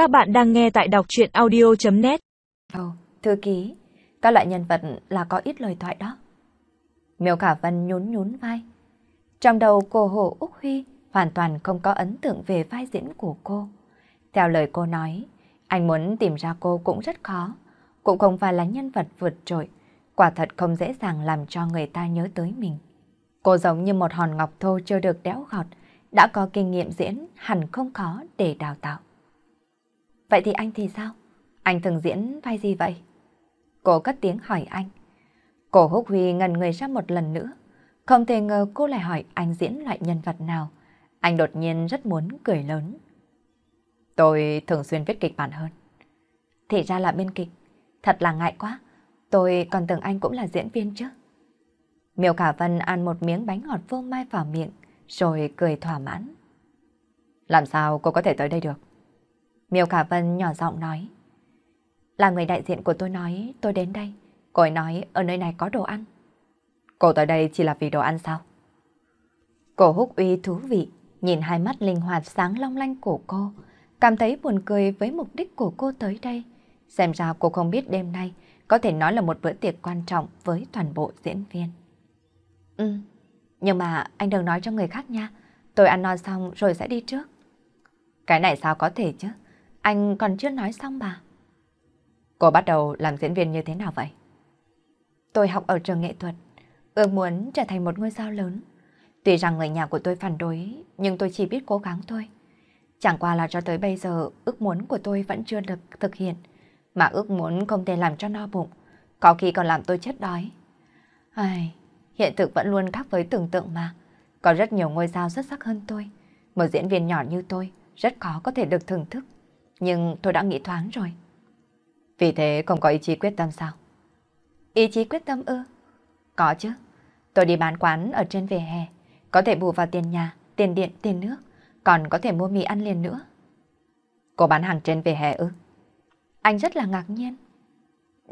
Các bạn đang nghe tại đọc chuyện audio.net Ồ, thư ký, các loại nhân vật là có ít lời thoại đó. Miêu Khả Vân nhún nhún vai. Trong đầu cô Hồ Úc Huy hoàn toàn không có ấn tượng về vai diễn của cô. Theo lời cô nói, anh muốn tìm ra cô cũng rất khó, cũng không phải là nhân vật vượt trội, quả thật không dễ dàng làm cho người ta nhớ tới mình. Cô giống như một hòn ngọc thô chưa được đẽo gọt, đã có kinh nghiệm diễn hẳn không khó để đào tạo. Vậy thì anh thì sao? Anh thường diễn vai gì vậy? Cô cất tiếng hỏi anh. Cổ húc huy ngần người ra một lần nữa. Không thể ngờ cô lại hỏi anh diễn loại nhân vật nào. Anh đột nhiên rất muốn cười lớn. Tôi thường xuyên viết kịch bản hơn. Thì ra là biên kịch. Thật là ngại quá. Tôi còn tưởng anh cũng là diễn viên chứ. Miêu Khả Vân ăn một miếng bánh ngọt vô mai vào miệng, rồi cười thỏa mãn. Làm sao cô có thể tới đây được? Miêu Khả Vân nhỏ giọng nói. Là người đại diện của tôi nói tôi đến đây. Cô ấy nói ở nơi này có đồ ăn. Cô tới đây chỉ là vì đồ ăn sao? Cổ húc uy thú vị, nhìn hai mắt linh hoạt sáng long lanh của cô, cảm thấy buồn cười với mục đích của cô tới đây. Xem ra cô không biết đêm nay có thể nói là một bữa tiệc quan trọng với toàn bộ diễn viên. Ừ, nhưng mà anh đừng nói cho người khác nha. Tôi ăn no xong rồi sẽ đi trước. Cái này sao có thể chứ? Anh còn chưa nói xong mà. Cô bắt đầu làm diễn viên như thế nào vậy? Tôi học ở trường nghệ thuật, ước muốn trở thành một ngôi sao lớn. Tuy rằng người nhà của tôi phản đối, nhưng tôi chỉ biết cố gắng thôi. Chẳng qua là cho tới bây giờ, ước muốn của tôi vẫn chưa được thực hiện. Mà ước muốn không thể làm cho no bụng, có khi còn làm tôi chết đói. Ai, hiện thực vẫn luôn khác với tưởng tượng mà. Có rất nhiều ngôi sao xuất sắc hơn tôi. Một diễn viên nhỏ như tôi, rất khó có thể được thưởng thức. Nhưng tôi đã nghĩ thoáng rồi. Vì thế không có ý chí quyết tâm sao? Ý chí quyết tâm ư? Có chứ. Tôi đi bán quán ở trên vỉa hè. Có thể bù vào tiền nhà, tiền điện, tiền nước. Còn có thể mua mì ăn liền nữa. Cô bán hàng trên vỉa hè ư? Anh rất là ngạc nhiên.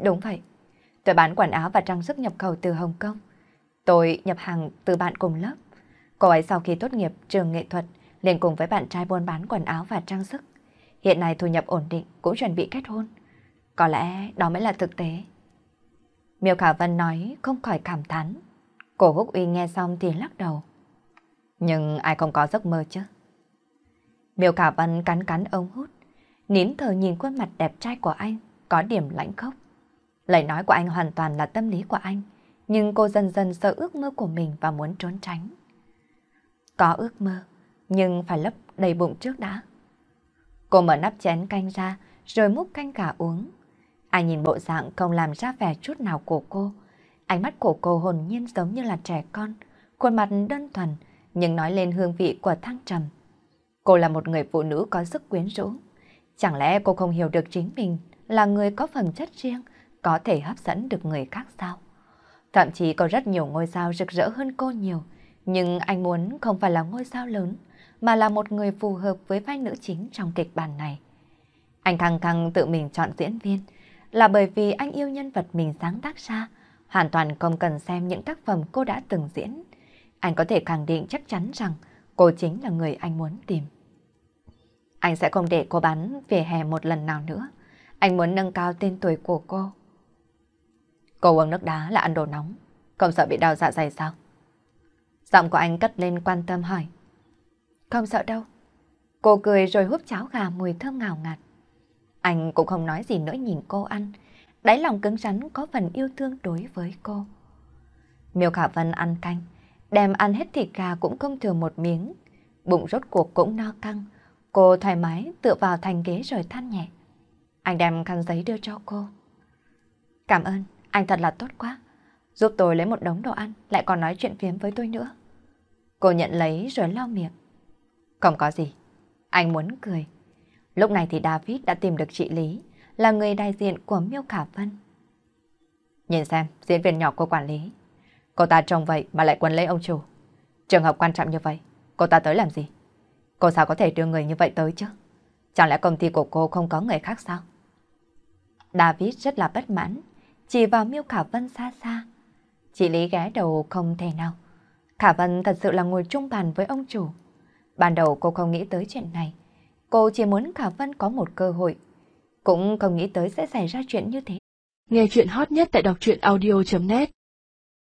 Đúng vậy. Tôi bán quần áo và trang sức nhập khẩu từ Hồng Kông. Tôi nhập hàng từ bạn cùng lớp. Cô ấy sau khi tốt nghiệp trường nghệ thuật liền cùng với bạn trai buôn bán quần áo và trang sức. Hiện nay thu nhập ổn định cũng chuẩn bị kết hôn. Có lẽ đó mới là thực tế. Miêu Khả Vân nói không khỏi cảm thán. Cổ húc uy nghe xong thì lắc đầu. Nhưng ai không có giấc mơ chứ? Miêu Khả Vân cắn cắn ống hút, nín thở nhìn khuôn mặt đẹp trai của anh, có điểm lãnh khốc. Lời nói của anh hoàn toàn là tâm lý của anh, nhưng cô dần dần sợ ước mơ của mình và muốn trốn tránh. Có ước mơ, nhưng phải lấp đầy bụng trước đã. Cô mở nắp chén canh ra, rồi múc canh cả uống. Anh nhìn bộ dạng không làm ra vẻ chút nào của cô. Ánh mắt của cô hồn nhiên giống như là trẻ con, khuôn mặt đơn thuần, nhưng nói lên hương vị của thăng trầm. Cô là một người phụ nữ có sức quyến rũ. Chẳng lẽ cô không hiểu được chính mình là người có phẩm chất riêng, có thể hấp dẫn được người khác sao? Thậm chí có rất nhiều ngôi sao rực rỡ hơn cô nhiều, nhưng anh muốn không phải là ngôi sao lớn, mà là một người phù hợp với vai nữ chính trong kịch bản này. Anh thăng thăng tự mình chọn diễn viên là bởi vì anh yêu nhân vật mình sáng tác ra, hoàn toàn không cần xem những tác phẩm cô đã từng diễn. Anh có thể khẳng định chắc chắn rằng cô chính là người anh muốn tìm. Anh sẽ không để cô bán về hè một lần nào nữa. Anh muốn nâng cao tên tuổi của cô. Cô uống nước đá là ăn đồ nóng, không sợ bị đau dạ dày sao? Giọng của anh cất lên quan tâm hỏi. Không sợ đâu. Cô cười rồi húp cháo gà mùi thơm ngào ngạt. Anh cũng không nói gì nữa nhìn cô ăn. Đáy lòng cứng rắn có phần yêu thương đối với cô. Miêu Khả Vân ăn canh, đem ăn hết thịt gà cũng không thừa một miếng. Bụng rốt cuộc cũng no căng. Cô thoải mái tựa vào thành ghế rồi than nhẹ. Anh đem khăn giấy đưa cho cô. Cảm ơn, anh thật là tốt quá. Giúp tôi lấy một đống đồ ăn, lại còn nói chuyện phiếm với tôi nữa. Cô nhận lấy rồi lau miệng. Không có gì. Anh muốn cười. Lúc này thì David đã tìm được chị Lý, là người đại diện của Miêu Khả Vân. Nhìn xem, diễn viên nhỏ của quản lý. Cô ta trông vậy mà lại quấn lấy ông chủ. Trường hợp quan trọng như vậy, cô ta tới làm gì? Cô sao có thể đưa người như vậy tới chứ? Chẳng lẽ công ty của cô không có người khác sao? David rất là bất mãn, chỉ vào Miêu Khả Vân xa xa. Chị Lý ghé đầu không thể nào. Khả Vân thật sự là ngồi chung bàn với ông chủ. Ban đầu cô không nghĩ tới chuyện này. Cô chỉ muốn Khả Vân có một cơ hội. Cũng không nghĩ tới sẽ xảy ra chuyện như thế. Nghe chuyện hot nhất tại đọc truyện audio.net